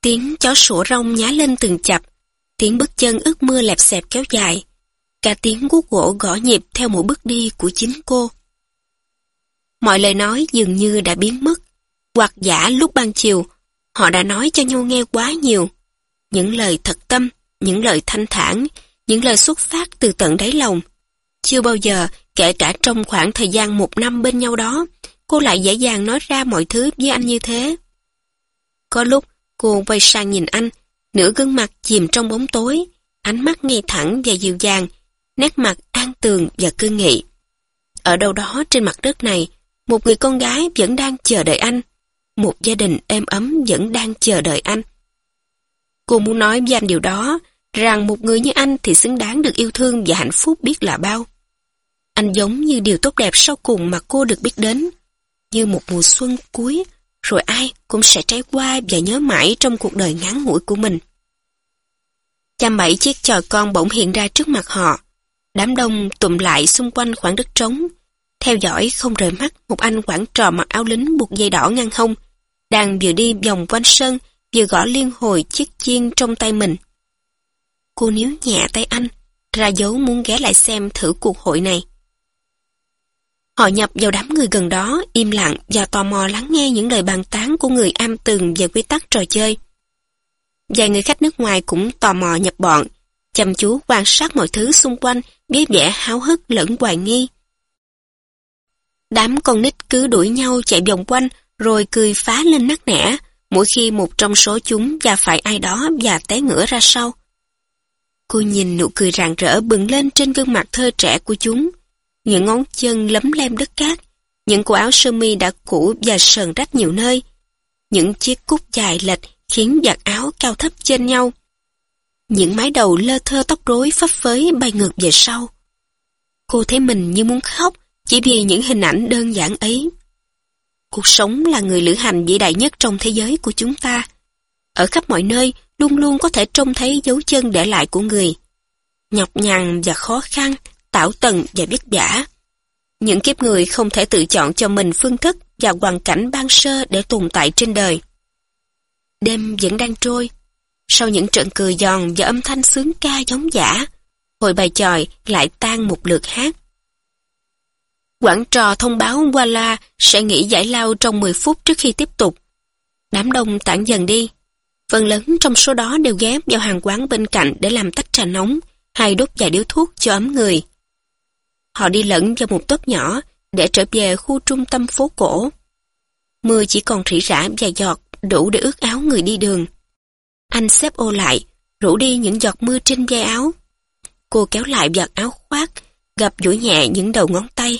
Tiếng chó sủa rong nhá lên từng chập, tiếng bước chân ướt mưa lẹp xẹp kéo dài, cả tiếng guốc gỗ gõ nhịp theo mỗi bước đi của chính cô. Mọi lời nói dường như đã biến mất, hoặc giả lúc ban chiều, họ đã nói cho nhau nghe quá nhiều. Những lời thật tâm, những lời thanh thản, những lời xuất phát từ tận đáy lòng. Chưa bao giờ, kể cả trong khoảng thời gian một năm bên nhau đó, cô lại dễ dàng nói ra mọi thứ với anh như thế. Có lúc, cô quay sang nhìn anh, nửa gương mặt chìm trong bóng tối, ánh mắt ngay thẳng và dịu dàng, nét mặt an tường và cương nghị. Ở đâu đó trên mặt đất này, một người con gái vẫn đang chờ đợi anh. Một gia đình êm ấm vẫn đang chờ đợi anh. Cô muốn nói với anh điều đó, rằng một người như anh thì xứng đáng được yêu thương và hạnh phúc biết là bao. Anh giống như điều tốt đẹp sau cùng mà cô được biết đến, như một mùa xuân cuối, rồi ai cũng sẽ trải qua và nhớ mãi trong cuộc đời ngắn ngủi của mình. Trăm bảy chiếc trò con bỗng hiện ra trước mặt họ. Đám đông tụm lại xung quanh khoảng đất trống. Theo dõi không rời mắt một anh quản trò mặc áo lính buộc dây đỏ ngang hông, đang vừa đi vòng quanh sân, vừa gõ liên hồi chiếc chiên trong tay mình. Cô níu nhẹ tay anh, ra dấu muốn ghé lại xem thử cuộc hội này. Họ nhập vào đám người gần đó, im lặng và tò mò lắng nghe những lời bàn tán của người am tường về quy tắc trò chơi. Vài người khách nước ngoài cũng tò mò nhập bọn, chăm chú quan sát mọi thứ xung quanh với vẻ háo hức lẫn hoài nghi. Đám con nít cứ đuổi nhau chạy vòng quanh rồi cười phá lên nắc nẻ mỗi khi một trong số chúng và phải ai đó và té ngửa ra sau. Cô nhìn nụ cười rạng rỡ bừng lên trên gương mặt thơ trẻ của chúng. Những ngón chân lấm lem đất cát, những cổ áo sơ mi đã cũ và sờn rách nhiều nơi. Những chiếc cúc dài lệch khiến giặt áo cao thấp trên nhau. Những mái đầu lơ thơ tóc rối phấp phới bay ngược về sau. Cô thấy mình như muốn khóc chỉ vì những hình ảnh đơn giản ấy. Cuộc sống là người lữ hành vĩ đại nhất trong thế giới của chúng ta. Ở khắp mọi nơi, luôn luôn có thể trông thấy dấu chân để lại của người. Nhọc nhằn và khó khăn, tảo tần và biết giả Những kiếp người không thể tự chọn cho mình phương thức và hoàn cảnh ban sơ để tồn tại trên đời. Đêm vẫn đang trôi. Sau những trận cười giòn và âm thanh sướng ca giống giả, hồi bài tròi lại tan một lượt hát. Quảng trò thông báo qua loa sẽ nghỉ giải lao trong 10 phút trước khi tiếp tục. Đám đông tản dần đi. Phần lớn trong số đó đều ghé vào hàng quán bên cạnh để làm tách trà nóng hay đốt vài điếu thuốc cho ấm người. Họ đi lẫn vào một tốp nhỏ để trở về khu trung tâm phố cổ. Mưa chỉ còn rỉ rả vài giọt đủ để ướt áo người đi đường. Anh xếp ô lại, rủ đi những giọt mưa trên vai áo. Cô kéo lại giọt áo khoác, gặp duỗi nhẹ những đầu ngón tay.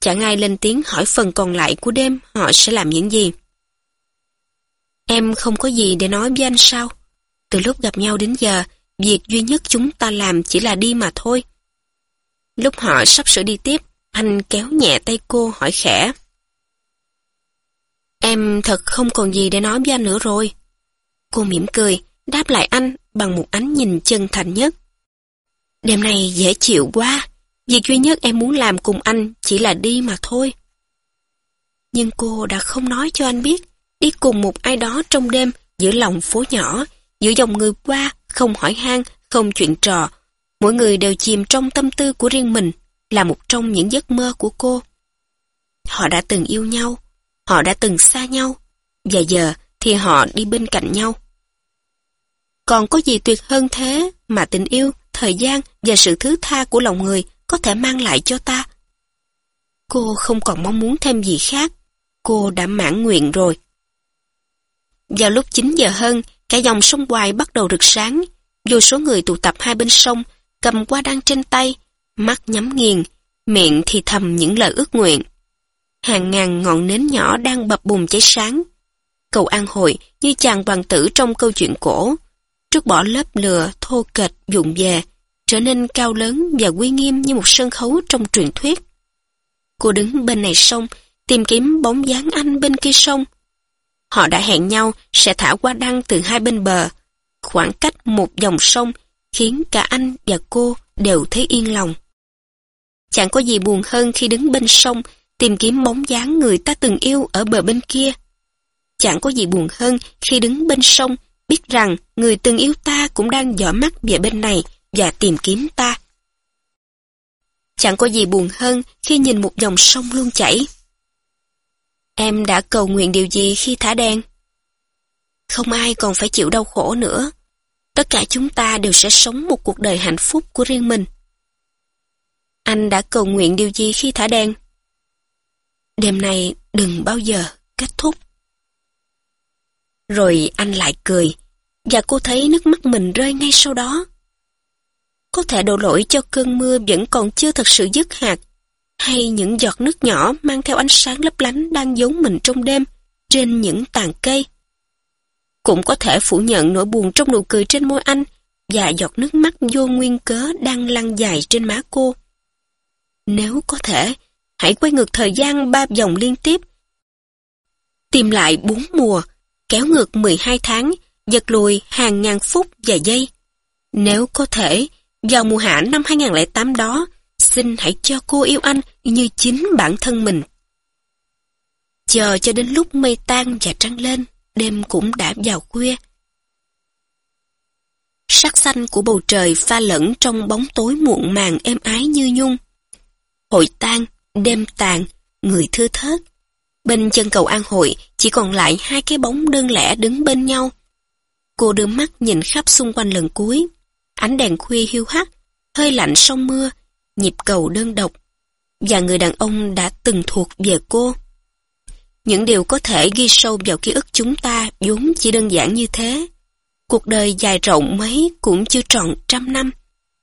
Chẳng ai lên tiếng hỏi phần còn lại của đêm họ sẽ làm những gì. Em không có gì để nói với anh sao? Từ lúc gặp nhau đến giờ, việc duy nhất chúng ta làm chỉ là đi mà thôi. Lúc họ sắp sửa đi tiếp, anh kéo nhẹ tay cô hỏi khẽ. Em thật không còn gì để nói với anh nữa rồi. Cô mỉm cười, đáp lại anh bằng một ánh nhìn chân thành nhất. Đêm này dễ chịu quá. Việc duy nhất em muốn làm cùng anh chỉ là đi mà thôi. Nhưng cô đã không nói cho anh biết, đi cùng một ai đó trong đêm, giữa lòng phố nhỏ, giữa dòng người qua, không hỏi han, không chuyện trò. Mỗi người đều chìm trong tâm tư của riêng mình, là một trong những giấc mơ của cô. Họ đã từng yêu nhau, họ đã từng xa nhau, và giờ thì họ đi bên cạnh nhau. Còn có gì tuyệt hơn thế mà tình yêu, thời gian và sự thứ tha của lòng người có thể mang lại cho ta. Cô không còn mong muốn thêm gì khác. Cô đã mãn nguyện rồi. Vào lúc 9 giờ hơn, cả dòng sông Hoài bắt đầu rực sáng. Vô số người tụ tập hai bên sông, cầm qua đăng trên tay, mắt nhắm nghiền, miệng thì thầm những lời ước nguyện. Hàng ngàn ngọn nến nhỏ đang bập bùng cháy sáng. Cầu an hội như chàng hoàng tử trong câu chuyện cổ. Trước bỏ lớp lừa, thô kệch, dụng về, trở nên cao lớn và uy nghiêm như một sân khấu trong truyền thuyết. Cô đứng bên này sông, tìm kiếm bóng dáng anh bên kia sông. Họ đã hẹn nhau sẽ thả qua đăng từ hai bên bờ. Khoảng cách một dòng sông khiến cả anh và cô đều thấy yên lòng. Chẳng có gì buồn hơn khi đứng bên sông tìm kiếm bóng dáng người ta từng yêu ở bờ bên kia. Chẳng có gì buồn hơn khi đứng bên sông, biết rằng người từng yêu ta cũng đang dõi mắt về bên này và tìm kiếm ta. Chẳng có gì buồn hơn khi nhìn một dòng sông luôn chảy. Em đã cầu nguyện điều gì khi thả đèn? Không ai còn phải chịu đau khổ nữa. Tất cả chúng ta đều sẽ sống một cuộc đời hạnh phúc của riêng mình. Anh đã cầu nguyện điều gì khi thả đèn? Đêm này đừng bao giờ kết thúc. Rồi anh lại cười, và cô thấy nước mắt mình rơi ngay sau đó. Có thể đổ lỗi cho cơn mưa vẫn còn chưa thật sự dứt hạt, hay những giọt nước nhỏ mang theo ánh sáng lấp lánh đang giấu mình trong đêm trên những tàn cây. cũng có thể phủ nhận nỗi buồn trong nụ cười trên môi anh và giọt nước mắt vô nguyên cớ đang lăn dài trên má cô. Nếu có thể, hãy quay ngược thời gian ba vòng liên tiếp. Tìm lại bốn mùa, kéo ngược 12 tháng, giật lùi hàng ngàn phút và giây. Nếu có thể, vào mùa hạ năm 2008 đó, xin hãy cho cô yêu anh như chính bản thân mình. Chờ cho đến lúc mây tan và trăng lên, đêm cũng đã vào khuya. Sắc xanh của bầu trời pha lẫn trong bóng tối muộn màng êm ái như nhung. Hội tan, đêm tàn, người thưa thớt. Bên chân cầu an hội chỉ còn lại hai cái bóng đơn lẻ đứng bên nhau. Cô đưa mắt nhìn khắp xung quanh lần cuối. Ánh đèn khuya hiu hắt, hơi lạnh sông mưa, nhịp cầu đơn độc. Và người đàn ông đã từng thuộc về cô. Những điều có thể ghi sâu vào ký ức chúng ta vốn chỉ đơn giản như thế. Cuộc đời dài rộng mấy cũng chưa trọn trăm năm.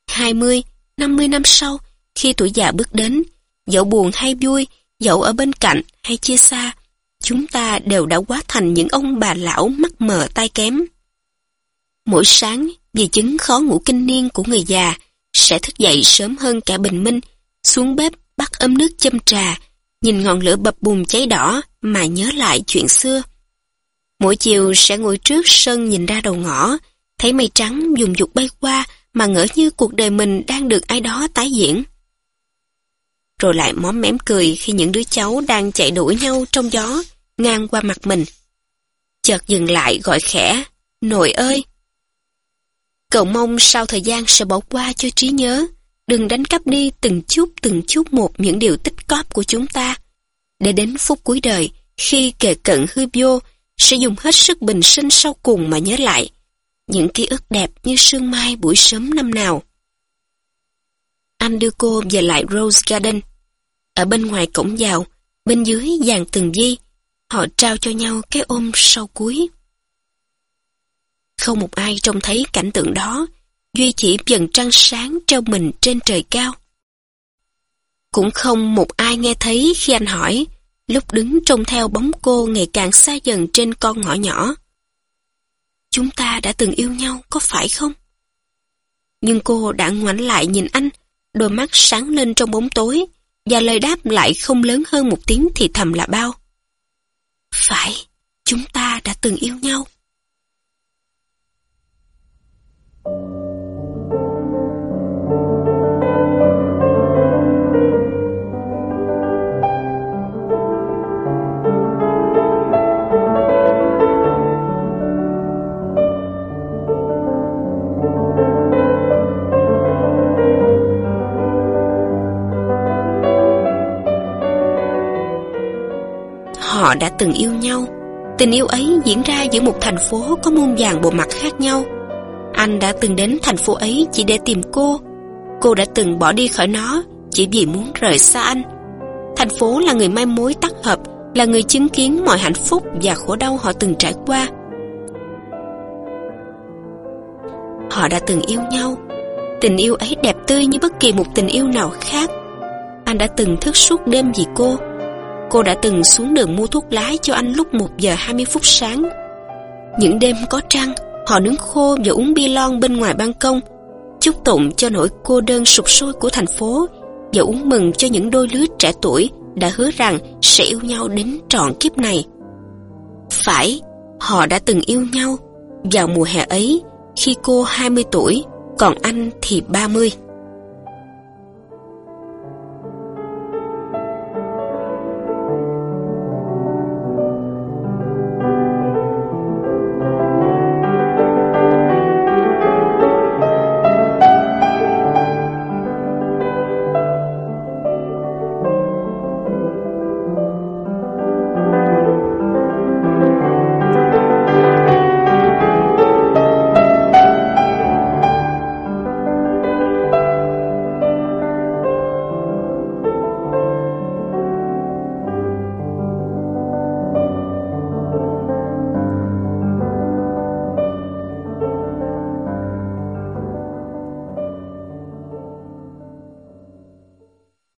Hai mươi, năm mươi năm sau, khi tuổi già bước đến, dẫu buồn hay vui, dẫu ở bên cạnh hay chia xa, chúng ta đều đã quá thành những ông bà lão mắt mờ tai kém. Mỗi sáng, vì chứng khó ngủ kinh niên của người già, sẽ thức dậy sớm hơn cả bình minh, xuống bếp bắt ấm nước châm trà, nhìn ngọn lửa bập bùng cháy đỏ mà nhớ lại chuyện xưa. Mỗi chiều sẽ ngồi trước sân nhìn ra đầu ngõ, thấy mây trắng dùng dục bay qua mà ngỡ như cuộc đời mình đang được ai đó tái diễn. Rồi lại móm mém cười khi những đứa cháu đang chạy đuổi nhau trong gió, ngang qua mặt mình. Chợt dừng lại gọi khẽ, nội ơi! Cậu mong sau thời gian sẽ bỏ qua cho trí nhớ, đừng đánh cắp đi từng chút từng chút một những điều tích cóp của chúng ta. Để đến phút cuối đời, khi kề cận hư vô, sẽ dùng hết sức bình sinh sau cùng mà nhớ lại những ký ức đẹp như sương mai buổi sớm năm nào. Anh đưa cô về lại Rose Garden. Ở bên ngoài cổng vào, bên dưới dàn từng di, họ trao cho nhau cái ôm sau cuối. Không một ai trông thấy cảnh tượng đó, Duy chỉ dần trăng sáng treo mình trên trời cao. Cũng không một ai nghe thấy khi anh hỏi, lúc đứng trông theo bóng cô ngày càng xa dần trên con ngõ nhỏ. Chúng ta đã từng yêu nhau, có phải không? Nhưng cô đã ngoảnh lại nhìn anh, đôi mắt sáng lên trong bóng tối, và lời đáp lại không lớn hơn một tiếng thì thầm là bao. Phải, chúng ta đã từng yêu nhau. Họ đã từng yêu nhau. Tình yêu ấy diễn ra giữa một thành phố có muôn vàng bộ mặt khác nhau. Anh đã từng đến thành phố ấy chỉ để tìm cô. Cô đã từng bỏ đi khỏi nó chỉ vì muốn rời xa anh. Thành phố là người mai mối tác hợp, là người chứng kiến mọi hạnh phúc và khổ đau họ từng trải qua. Họ đã từng yêu nhau. Tình yêu ấy đẹp tươi như bất kỳ một tình yêu nào khác. Anh đã từng thức suốt đêm vì cô. Cô đã từng xuống đường mua thuốc lá cho anh lúc 1 giờ 20 phút sáng. Những đêm có trăng, họ nướng khô và uống bia lon bên ngoài ban công, chúc tụng cho nỗi cô đơn sụp sôi của thành phố và uống mừng cho những đôi lứa trẻ tuổi đã hứa rằng sẽ yêu nhau đến trọn kiếp này. Phải, họ đã từng yêu nhau vào mùa hè ấy khi cô 20 tuổi, còn anh thì 30.